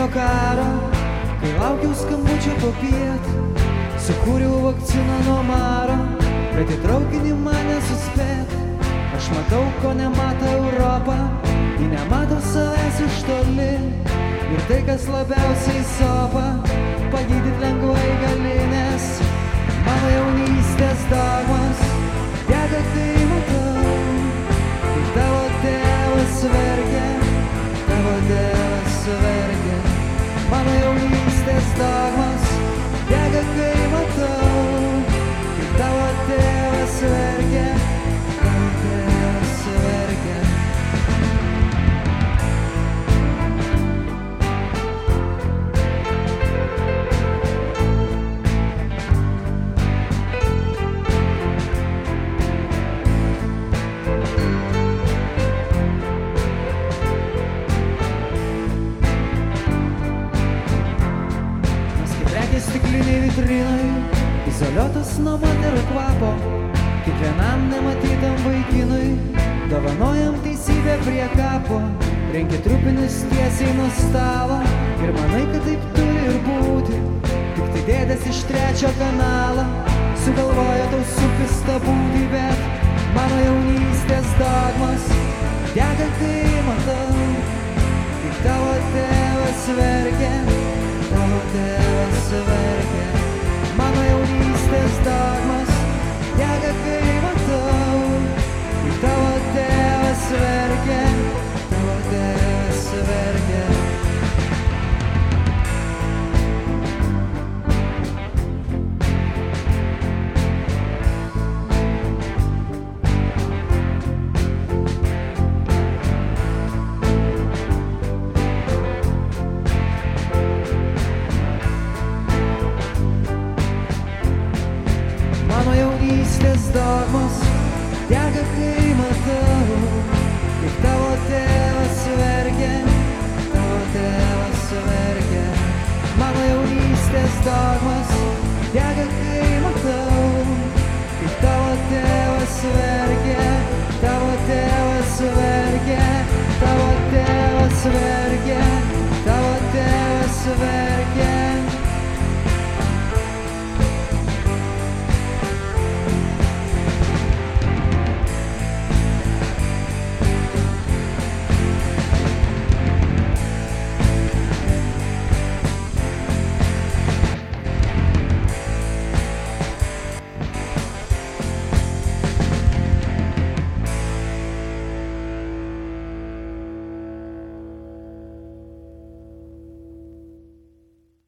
pilietinio karo, kai laukiau skambučio po piet, sukūriau vakciną nuo maro, bet į traukinį mane suspėt. Aš matau, ko nemato Europą, ji nemato savęs iš toli. Ir tai, kas labiausiai sopa, pagydyti lengvai galinės, mano jaunys. Vitrinai, izoliuotas nuo moterų kvapo, kiekvienam nematytam vaikinui, dovanojam teisybę prie kapo, renki trupinius tiesiai nuo stalo. Ir manai, kad taip turi ir būti. Tik tai dėdės iš trečio kanalo. Sugalvoja tau supista būti, bet mano jaunystės dogmas dega, kai matau, kaip tavo tėvas verkia jaunystės dogmas dega, Senovės dogmos dega, kai matau, kaip tavo tėvas vergia, tavo tėvas vergia. Mano jaunystės dogmos dega, kai matau, kaip tavo tėvas vergia.